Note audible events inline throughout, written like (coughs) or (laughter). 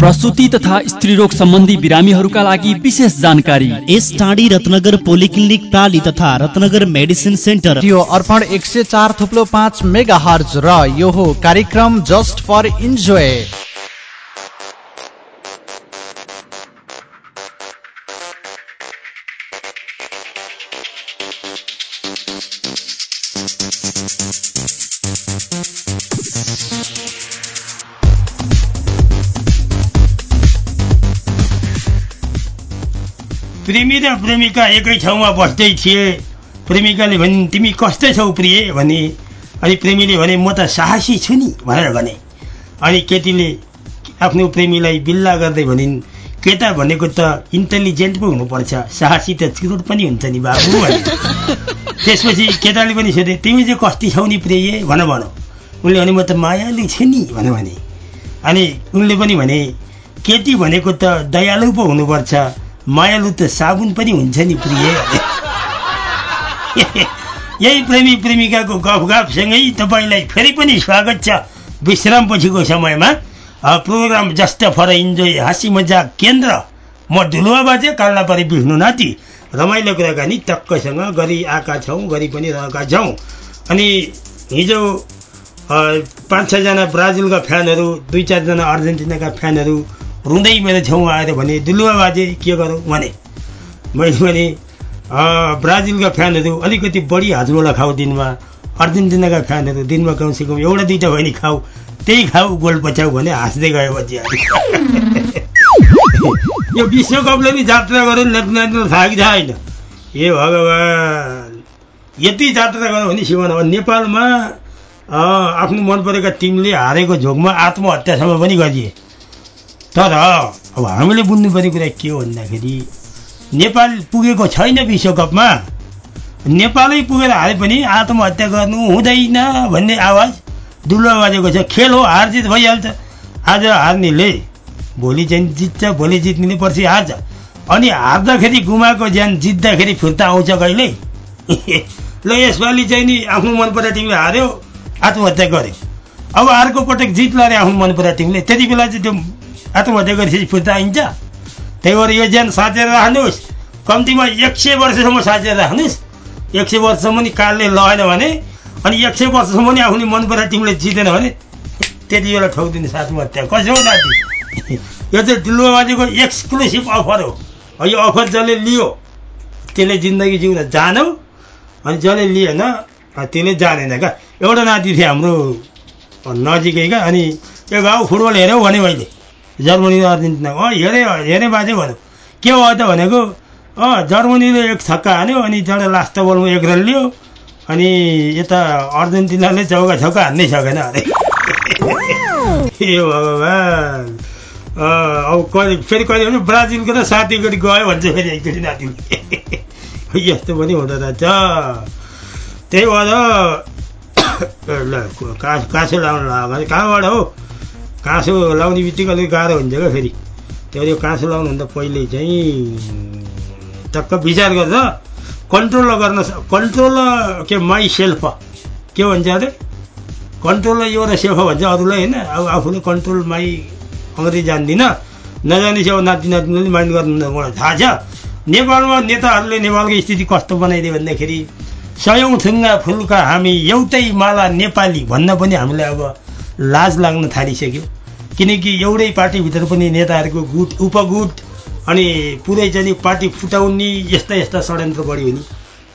प्रसुति तथा स्त्रीरोग सम्बन्धी बिरामीहरूका लागि विशेष जानकारी। यस टाढी रत्नगर पोलिक्लिनिक प्राली तथा रत्नगर मेडिसिन सेन्टर। यो अर्पण एक सय चार थुप्लो पाँच मेगा हर्ज र यो हो कार्यक्रम जस्ट फर इन्जोय। प्रेमी र प्रेमिका एकै ठाउँमा बस्दै थिए। प्रेमिकाले भनिन् तिमी कस्तै छौ प्रिय? भने अनि प्रेमीले भने म त साहसी छु नि भनेर भने। अनि केटीले आफ्नो प्रेमीलाई बिल्ला गर्दै भनिन् केटा भनेको त इन्टेलिजेन्ट पो हुनुपर्छ साहसी त चुरोट पनि हुन्छ नि बाबु (laughs) भने। त्यसपछि केटाले पनि सोधे तिमी चाहिँ कस्ती छौ नि प्रिय? भन भन। उनले भने म त मायालु छु नि भने भने। अनि उनले पनि भने केटी भनेको त दयालु पो हुनुपर्छ मायालु त साबुन पनि हुन्छ नि प्रिय। यही प्रेमी प्रेमिकाको गफ गफसँगै तपाईँलाई फेरि पनि स्वागत छ विश्राम पछिको समयमा। प्रोग्राम जस्ट फर इन्जोय हाँसी मजाक केन्द्र। म ढुलुवा बाजे काल्ला परि विष्णु नाति। रमाइलो कुराकानी टक्कसँग गरी आएका छौँ गरी पनि रहेका छौँ। अनि हिजो पाँच छजना ब्राजिलका फ्यानहरू दुई चारजना अर्जेन्टिनाका फ्यानहरू रुँदै मेरो छेउमा आएर भने दुलुवा बाजे के गरौँ? भने। मैले भने ब्राजिलका फ्यानहरू अलिकति बढी हाजमोला खाऊ दिनमा। अर्जेन्टिनाका फ्यानहरू दिनमा कमसेकम एउटा दुइटा भयो खाऊ त्यही खाऊ गोल बचाऊ भने हाँस्दै गयो पछि (laughs) यो विश्वकपले नि जात्रा गर्यो नेसनल थाहा कि थाहा होइन ए भगवान्। यति जात्रा गर्यो भने सिमाना अब नेपालमा आफ्नो मन परेका टिमले हारेको झोकमा आत्महत्यासम्म पनि गरिए। तर अब हामीले बुझ्नु पर्ने कुरा के हो भन्दाखेरि नेपाल पुगेको छैन विश्वकपमा। नेपालै पुगेर हारे पनि आत्महत्या गर्नु हुँदैन भन्ने आवाज दुलो बाजेको छ। खेल हो हार जित भइहाल्छ। आज हार्नेले भोलि चाहिँ जित्छ भोलि जित्नेले पर्सि हार्छ। अनि हार्दाखेरि गुमाएको ज्यान जित्दाखेरि फिर्ता आउँछ कहिले? (laughs) ल यसपालि चाहिँ नि आफ्नो मन परेको टिमले हार्यो आत्महत्या गर्यो। अब अर्को पटक जित्ला अरे आफ्नो मन परेको टिमले। त्यति बेला चाहिँ त्यो आत्महत्या गरेपछि फिर्ता आइन्छ त्यही भएर यो ज्यान साँचेर राख्नुहोस् कम्तीमा एक सय वर्षसम्म साँचेर राख्नुहोस् एक सय वर्षसम्म नि कालले लगेन भने अनि एक सय वर्षसम्म नि आफूले मन परेको टिमले जितेन भने त्यति बेला ठोकिदिनुहोस् आत्महत्या कसो हो नाति यो चाहिँ दिल्लो बाजेको एक्सक्लुसिभ अफर हो यो अफर जसले लियो त्यसले जिन्दगी जिउन जान्यो अनि जसले लिएन त्यसले जानेन क्या एउटा नाति थियो हाम्रो नजिकैका अनि यो गाउँ फुटबल हेऱ्यौ भने मैले जर्मनी र अर्जेन्टिना अँ हेरेँ हेरेँ बाजे भन्यो। के भयो त भनेको? अँ जर्मनीले एक छक्का हान्यो अनि जडा लास्ट बलमा एक रन लियो अनि यता अर्जेन्टिनाले चौका छक्का हान्नै सकेन अरे। (laughs) ए भगवान्? अब कहिले फेरि कहिले भने ब्राजिलको त सात विकेट गयो भन्छ फेरि एकचोटि नातिले। (laughs) यस्तो पनि हुँदो रहेछ। त्यही भएर (coughs) ल कास काँसो लाउनु लाग्यो कहाँबाट हो? काँसो लाउने बित्तिकै अलिक गाह्रो हुन्छ क्या फेरि त्यो काँसो लाउनुभन्दा पहिले चाहिँ टक्क विचार गरेर कन्ट्रोल गर्न कन्ट्रोल के माइ सेल्फ के भन्छ अरे कन्ट्रोल र सेल्फ भन्छ अरूलाई होइन अब आफूले कन्ट्रोल माइ अङ्ग्रेजी जान्दिनँ नजानेपछि अब नाति नातिनीले माइन्ड गर्नु मलाई थाहा छ नेपालमा नेताहरूले नेपालको स्थिति कस्तो बनाइदियो भन्दाखेरि सयौँ थुङ्गा फुलका हामी एउटै माला नेपाली भन्न पनि हामीलाई अब लाज लाग्न थालिसक्यो। किनकि एउटै पार्टीभित्र पनि नेताहरूको गुट उपगुट अनि पुरै चाहिँ पार्टी फुटाउने यस्ता यस्ता षड्यन्त्र बढ्यो नि।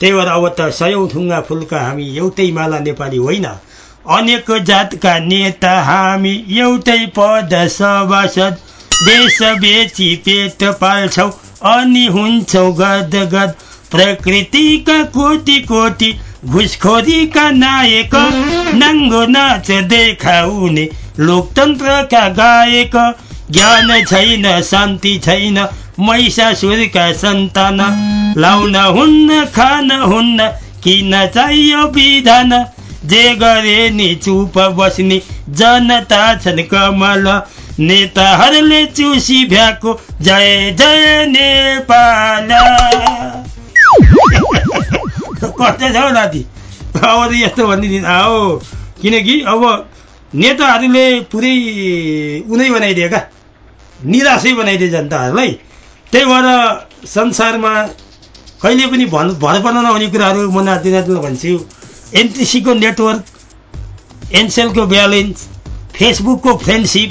त्यही भएर अब त सयौँ थुङ्गा फुलका हामी एउटै माला नेपाली होइन। अनेक जातका नेता हामी एउटै पद सभासद। देश बेची पेट पाल्छौ अनि हुन्छौ गद गद प्रकृतिका कोटि कोटि घुसखोरीका नायक नाङ्गो नाच देखाउने लोकतन्त्रका गायक। ज्ञान छैन शान्ति छैन महिषासुरका सन्तान। लाउन हुन्न खान हुन्न किन चाहियो विधान? जे गरे नि चुप बस्ने जनता छन् कमल। नेताहरूले चुसी भ्याएको जय जय नेपाल। कस्तो छ हौ नाति। अब त यस्तो भनिदिनु आओ किनकि अब नेताहरूले पुरै उनै बनाइदिएका। निराशै बनाइदिए जनताहरूलाई। त्यही भएर संसारमा कहिले पनि भन् भर पर्न नहुने कुराहरू म नाति नातिलाई भन्छु। एनटिसीको नेटवर्क एनसेलको ब्यालेन्स फेसबुकको फ्रेन्डसिप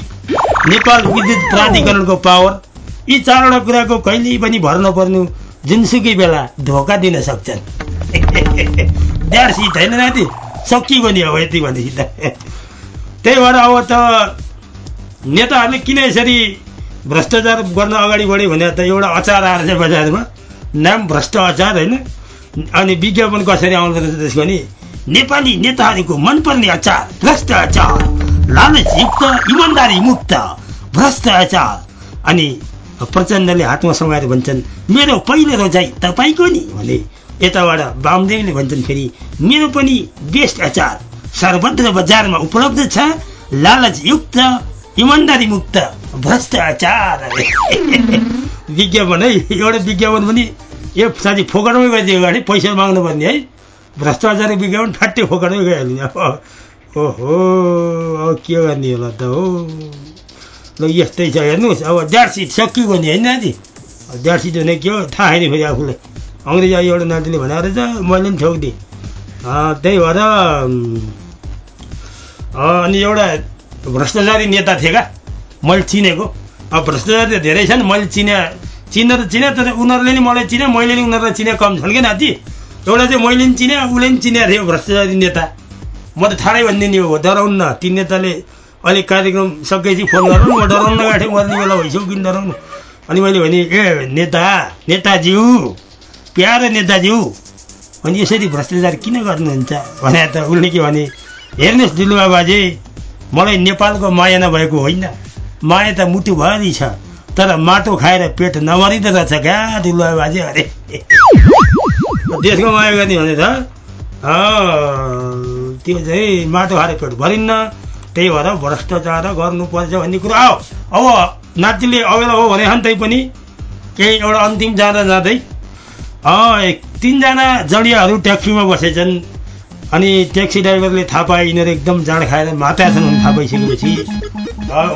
नेपाल विद्युत प्राधिकरणको पावर यी चारवटा कुराको कहिल्यै पनि भर नपर्नु जुनसुकै बेला धोका दिन सक्छन्। द्याट होइन नाति? सकियो नि अब यति भनेदेखि त। त्यही भएर अब त नेताहरूले किन यसरी भ्रष्टाचार गर्न अगाडि बढ्यो भने त एउटा अचार आएर छ बजारमा। नाम भ्रष्ट अचार होइन? अनि विज्ञापन कसरी आउँदो रहेछ त्यसको नि नेपाली नेताहरूको मनपर्ने अचार भ्रष्ट अचार। लालचयुक्त इमान्दारी मुक्त भ्रष्ट अचार। अनि प्रचण्डले हातमा समाएर भन्छन्। मेरो पहिलो रोजाइ तपाईँको नि भने। यताबाट वामदेवले भन्छन् फेरि मेरो पनि बेस्ट अचार सर्वत्र बजारमा उपलब्ध छ। लालचयुक्त इमान्दारी मुक्त भ्रष्टाचार (laughs) विज्ञापन है एउटा विज्ञापन पनि यो साथी फोकटमै गरिदियो अगाडि पैसा माग्नु पर्ने है। भ्रष्टाचारको विज्ञापन फाट्यो फोकटमै गइहाल्ने (laughs) ओहो के गर्ने होला त हो। ल यस्तै छ हेर्नुहोस् अब ड्याड सिट सकियो नि होइन नाति भने के हो? थाहा छैन फेरि आफूलाई। अङ्ग्रेजी एउटा नातिले भनेको रहेछ मैले पनि ठोकिदिएँ त्यही भएर अनि एउटा भ्रष्टाचारी नेता थिए क्या मैले चिनेको। अब भ्रष्टाचारी त धेरै छन् मैले चिने चिन्न त चिने तर उनीहरूले नि मलाई चिने मैले नि उनीहरूलाई चिने कम छन् क्या नाति? एउटा चाहिँ मैले पनि चिने उसले पनि चिनेको थियो भ्रष्टाचारी नेता। म त ठाडै भनिदिने हो न ती नेताले अलिक कार्यक्रम सकेपछि फोन गरौँ म डराउनु लगाएको थिएँ मर्ने बेला भइसक्यो किन डराउनु? अनि मैले भने ए नेता नेताज्यू प्यारो नेताज्यू अनि यसरी भ्रष्टाचार किन गर्नुहुन्छ? भने त उसले के भने हेर्नुहोस् दिलुवा बाजे मलाई नेपालको माया नभएको होइन। माया त मुटुभरि छ तर माटो खाएर पेट नमरिँदो रहेछ क्या दिलुवा बाजे अरे। देशको माया गर्ने भने त त्यो चाहिँ माटो खाएर पेट भरिन्न। त्यही भएर भ्रष्टाचार गर्नुपर्छ भन्ने कुरो। आऊ अब नातिले अवेला हो भने तै पनि केही एउटा अन्तिम जाँदा जाँदै। तिनजना जडियाहरू ट्याक्सीमा बसेछन् अनि ट्याक्सी ड्राइभरले थाहा पाए यिनीहरू एकदम जाँड खाएर माता छन् थाहा पाइसकेपछि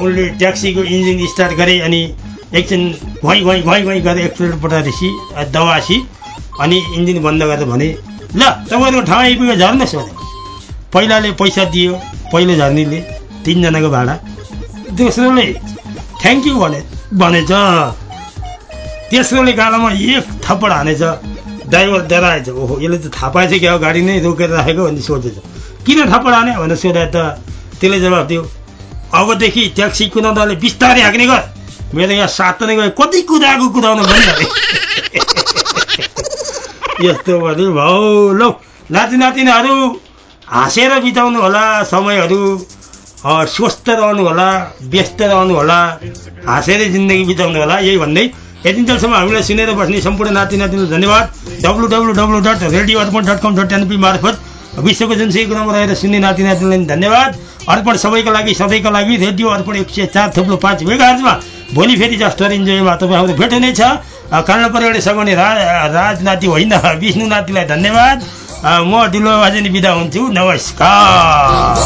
उनले ट्याक्सीको इन्जिन स्टार्ट गरे अनि एकछिन घुवाई घुवाई घुवाई घुवाई गरेर एक्सिडेन्ट पठाएपछि दवासी अनि इन्जिन बन्द गरेर भने ल तपाईँहरूको ठाउँ आइपुग्यो झर्नुहोस् भने पहिलाले पैसा दियो पहिलो झर्नेले तिनजनाको भाडा। दोस्रोले थ्याङ्क यू भने भनेछ। तेस्रोले गालामा एक थप्पड हानेछ। ड्राइभर डराएछ ओहो यसले त थाहा पाएछ क्या गाडी नै रोकेर राखेको भन्ने सोचेछ। किन थप्पड हाने भनेर सोधा त त्यसले जवाब दियो अबदेखि ट्याक्सी कुदाउँदाले बिस्तारै हाँक्ने गर। मेरो यहाँ सात नै गयो कति कुदाएको कुदाउनु पनि (laughs) यस्तो भने भाउ लौ नाति नातिनाहरू हाँसेर बिताउनु होला समयहरू स्वस्थ रहनु होला व्यस्त रहनु होला हाँसेरै जिन्दगी बिताउनु होला यही भन्दै यतिन्जेलसम्म हामीलाई सुनेर बस्ने सम्पूर्ण नाति नातिलाई धन्यवाद। W W W dot radio Arpan dot com dot NP मार्फत विश्वको जुनसुकै कुरामा रहेर सुन्ने नाति नातिलाई धन्यवाद। अर्पण सबैको लागि सधैँको लागि रेडियो अर्पण एक सय चार थुप्रो पाँच मेगाजमा भोलि फेरि जस्टर इन्जोयमा तपाईँ हाम्रो भेट हुनेछ। कर्ण परिवारले सघाउने रा राजनाति होइन विष्णु नातिलाई धन्यवाद। म डिलो बाजे बिदा हुन्छु। नमस्कार।